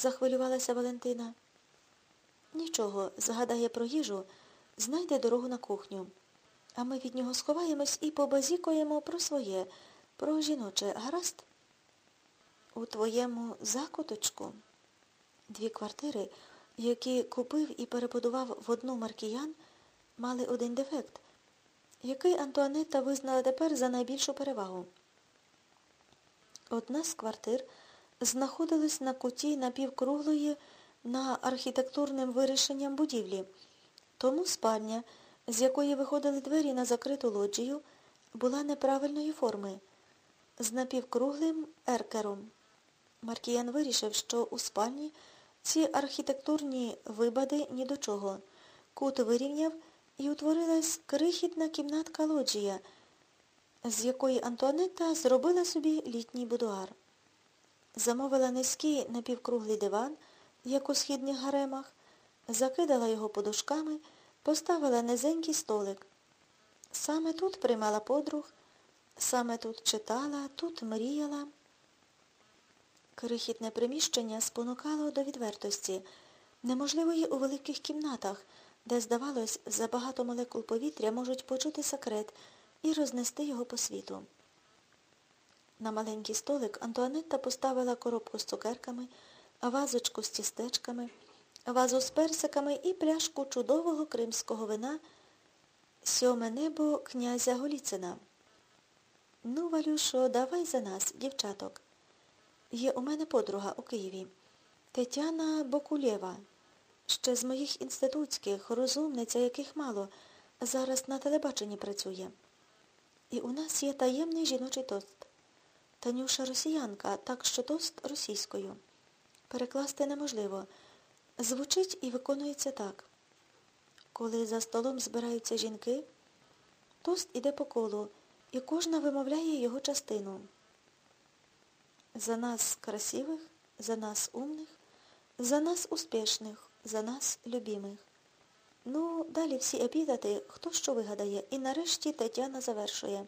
захвилювалася Валентина. Нічого, згадає про їжу, знайде дорогу на кухню. А ми від нього сховаємось і побазікуємо про своє, про жіноче, гаразд? У твоєму закуточку дві квартири, які купив і перебудував в одну маркіян, мали один дефект, який Антуанетта визнала тепер за найбільшу перевагу. Одна з квартир знаходилась на куті напівкруглої на архітектурним вирішенням будівлі, тому спальня, з якої виходили двері на закриту лоджію, була неправильної форми, з напівкруглим еркером. Маркіян вирішив, що у спальні ці архітектурні вибади ні до чого. Кут вирівняв і утворилась крихітна кімнатка лоджія, з якої Антуанетта зробила собі літній будуар. Замовила низький напівкруглий диван, як у східних гаремах, закидала його подушками, поставила низенький столик. Саме тут приймала подруг, саме тут читала, тут мріяла. Крихітне приміщення спонукало до відвертості, неможливої у великих кімнатах, де, здавалось, за багато молекул повітря можуть почути секрет і рознести його по світу. На маленький столик Антуанетта поставила коробку з цукерками, вазочку з тістечками, вазу з персиками і пляшку чудового кримського вина Сьоме небо князя Голіцина. Ну, Валюшо, давай за нас, дівчаток. Є у мене подруга у Києві. Тетяна Бокулєва. Ще з моїх інститутських, розумниця, яких мало, зараз на телебаченні працює. І у нас є таємний жіночий тост. Танюша росіянка, так що тост російською. Перекласти неможливо. Звучить і виконується так. Коли за столом збираються жінки, тост іде по колу, і кожна вимовляє його частину. За нас красивих, за нас умних, за нас успішних, за нас любимих. Ну, далі всі епітети, хто що вигадає, і нарешті Тетяна завершує.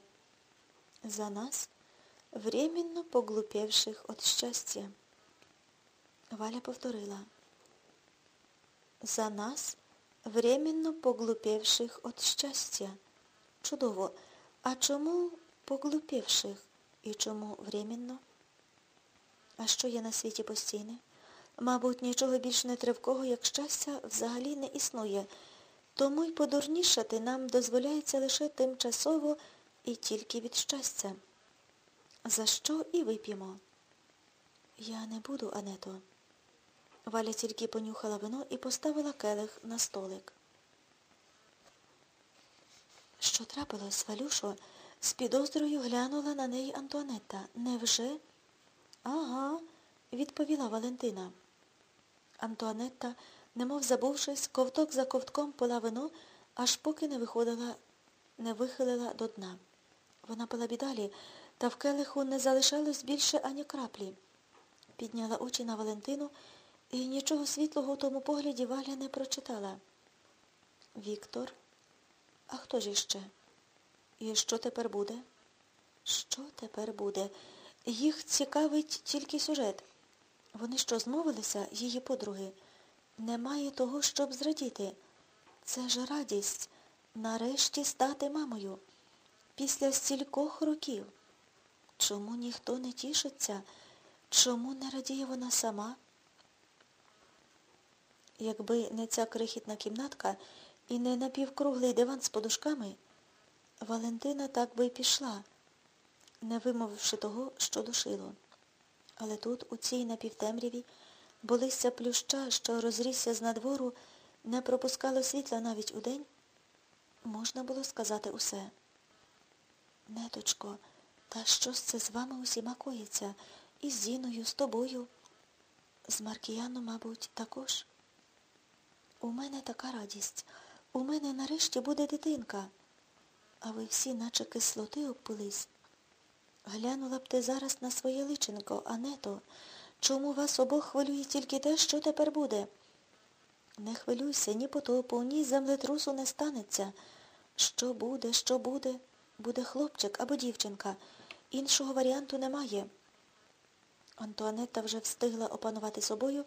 За нас, временно поглупевших от щастя. Валя повторила. За нас, временно поглупевших от щастя. Чудово. А чому поглупевших і чому временно? А що є на світі постійне? Мабуть, нічого більш нетривкого, як щастя, взагалі не існує. Тому й подурнішати нам дозволяється лише тимчасово і тільки від щастя. За що і вип'ємо? Я не буду, Ането. Валя тільки понюхала вино і поставила келих на столик. Що трапилось, Валюшо? З підозрою глянула на неї Антуанетта. Невже? Ага, відповіла Валентина. Антуанетта, немов забувшись, ковток за ковтком пила вино, аж поки не виходила, не вихилила до дна. Вона пила бідалі, та в келиху не залишалось більше ані краплі. Підняла очі на Валентину і нічого світлого у тому погляді Валя не прочитала. Віктор? А хто ж іще? І що тепер буде? Що тепер буде? Їх цікавить тільки сюжет. Вони що, змовилися, її подруги? Немає того, щоб зрадіти. Це ж радість. Нарешті стати мамою. Після стількох років. Чому ніхто не тішиться? Чому не радіє вона сама? Якби не ця крихітна кімнатка і не напівкруглий диван з подушками, Валентина так би й пішла, не вимовивши того, що душило. Але тут, у цій напівтемряві, болися плюща, що розрісся з надвору, не пропускало світла навіть удень, можна було сказати усе. Неточко, та що ж це з вами усіма коїться? І з Зіною, з тобою? З Маркіяном, мабуть, також. У мене така радість. У мене нарешті буде дитинка. А ви всі, наче кислоти, обпились. Глянула б ти зараз на своє личенко, Ането. Чому вас обох хвилює тільки те, що тепер буде? Не хвилюйся, ні потопу, ні землетрусу не станеться. Що буде, що буде? Буде хлопчик або дівчинка. Іншого варіанту немає. Антуанетта вже встигла опанувати собою